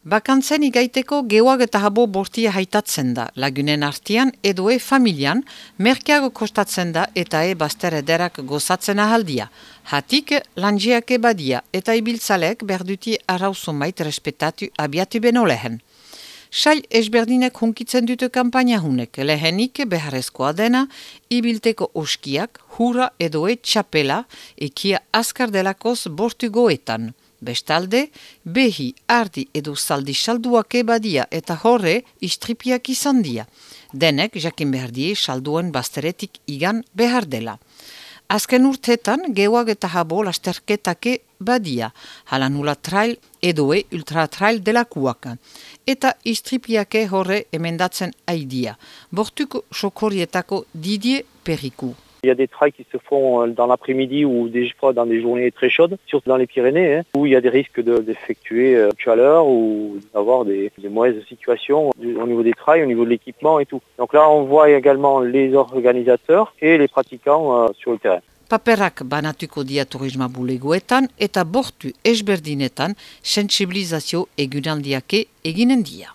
Bakantzen igaiteko geoak eta habo bortia haitatzen da, lagunen artian edo e familian, merkeago kostatzen da eta e baster ederak gozatzen ahaldia. Hatik, lanjiak ebadia eta ibiltzalek berduti arauzo mait respetatu abiatu beno lehen. Sail esberdinek hunkitzen dute kampaina hunek, lehenik beharrezkoa dena, ibilteko oskiak, hura edo e txapela, ekia askar delakoz bortu goetan. Bestalde, behi, ardi edo saldi salduak ebadia eta horre istripiak izan dia. Denek, jakin behar die, salduen basteretik igan behar dela. Azken urtetan, geoak eta habo lasterketake badia, halanula trail edo e ultra trail delakuak. Eta istripiake horre emendatzen aidia. Bortuko sokorietako didie periku. Il y a des trails qui se font euh, dans l'après-midi ou des fois dans des journées très chaudes, surtout dans les Pyrénées, hein, où il y a des risques d'effectuer de, euh, chaleur ou d'avoir des, mauvaises situations au niveau des trails, au niveau de l'équipement et tout. Donc là, on voit également les organisateurs et les pratiquants euh, sur le terrain. Paperak banatuko dia turisma bulegoetan eta bortu esberdinetan sensibilizazio egunaldiake eginen dia.